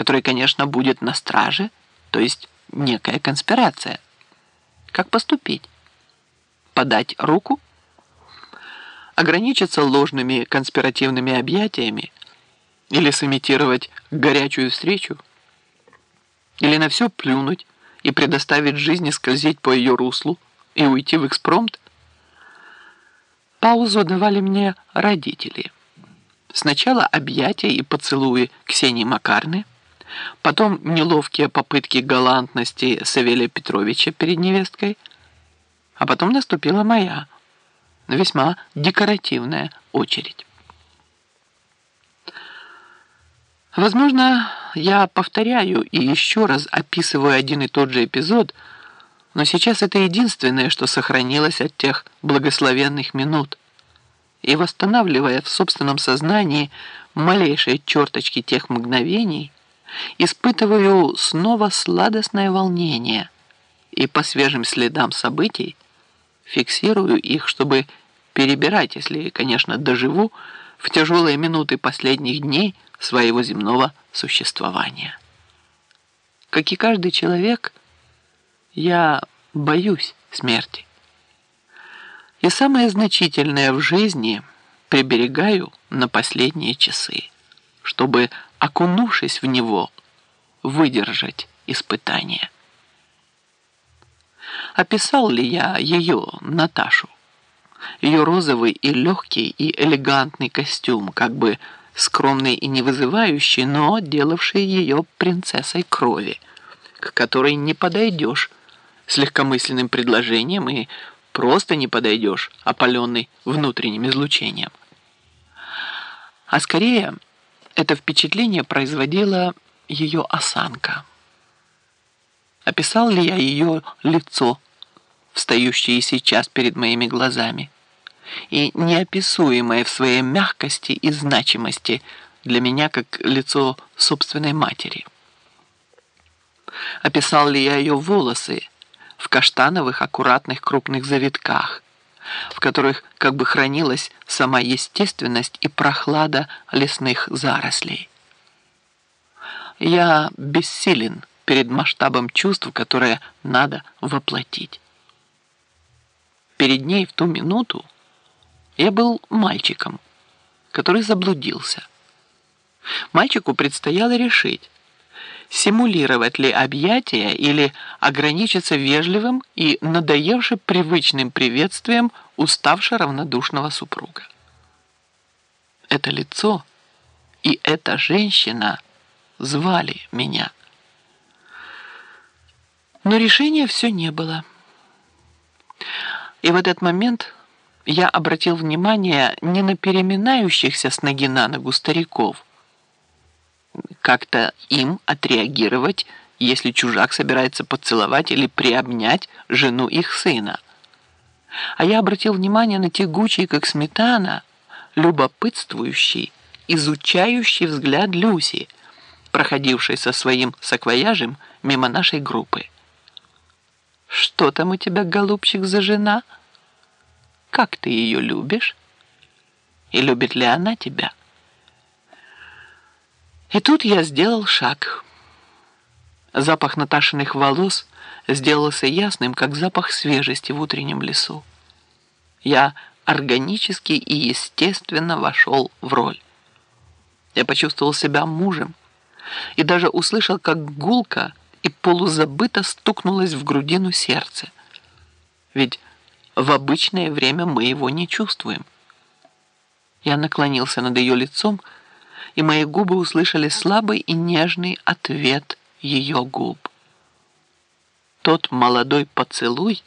который, конечно, будет на страже, то есть некая конспирация. Как поступить? Подать руку? Ограничиться ложными конспиративными объятиями? Или сымитировать горячую встречу? Или на все плюнуть и предоставить жизни скользить по ее руслу и уйти в экспромт? Паузу давали мне родители. Сначала объятия и поцелуи Ксении Макарны, потом неловкие попытки галантности Савелия Петровича перед невесткой, а потом наступила моя, весьма декоративная очередь. Возможно, я повторяю и еще раз описываю один и тот же эпизод, но сейчас это единственное, что сохранилось от тех благословенных минут. И восстанавливая в собственном сознании малейшие черточки тех мгновений, испытываю снова сладостное волнение и по свежим следам событий фиксирую их, чтобы перебирать, если, конечно, доживу, в тяжелые минуты последних дней своего земного существования. Как и каждый человек, я боюсь смерти. И самое значительное в жизни приберегаю на последние часы, чтобы, окунувшись в него, выдержать испытание. Описал ли я ее, Наташу? Ее розовый и легкий и элегантный костюм, как бы скромный и не вызывающий, но делавший ее принцессой крови, к которой не подойдешь с легкомысленным предложением и просто не подойдешь, опаленный внутренним излучением. А скорее, это впечатление производила ее осанка. Описал ли я ее лицо, встающее сейчас перед моими глазами, и неописуемое в своей мягкости и значимости для меня как лицо собственной матери? Описал ли я ее волосы, в каштановых аккуратных крупных завитках, в которых как бы хранилась сама естественность и прохлада лесных зарослей. Я бессилен перед масштабом чувств, которые надо воплотить. Перед ней в ту минуту я был мальчиком, который заблудился. Мальчику предстояло решить, симулировать ли объятия или ограничиться вежливым и надоевшим привычным приветствием уставшего равнодушного супруга. Это лицо и эта женщина звали меня. Но решения все не было. И в этот момент я обратил внимание не на переминающихся с ноги на ногу стариков, как-то им отреагировать, если чужак собирается поцеловать или приобнять жену их сына. А я обратил внимание на тягучий, как сметана, любопытствующий, изучающий взгляд Люси, проходившей со своим саквояжем мимо нашей группы. «Что там у тебя, голубчик, за жена? Как ты ее любишь? И любит ли она тебя?» И тут я сделал шаг. Запах Наташиных волос сделался ясным, как запах свежести в утреннем лесу. Я органически и естественно вошел в роль. Я почувствовал себя мужем и даже услышал, как гулко и полузабыто стукнулось в грудину сердце. Ведь в обычное время мы его не чувствуем. Я наклонился над ее лицом, и мои губы услышали слабый и нежный ответ ее губ. Тот молодой поцелуй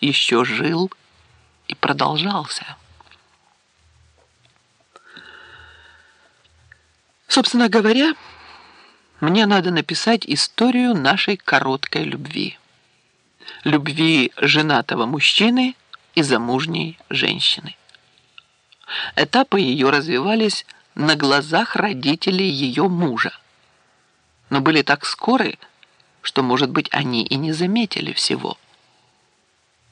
еще жил и продолжался. Собственно говоря, мне надо написать историю нашей короткой любви. Любви женатого мужчины и замужней женщины. Этапы ее развивались на глазах родителей ее мужа. Но были так скоры, что, может быть, они и не заметили всего.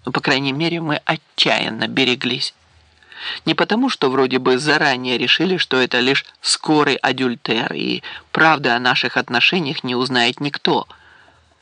Но, по крайней мере, мы отчаянно береглись. Не потому, что вроде бы заранее решили, что это лишь скорый адюльтер, и правды о наших отношениях не узнает никто –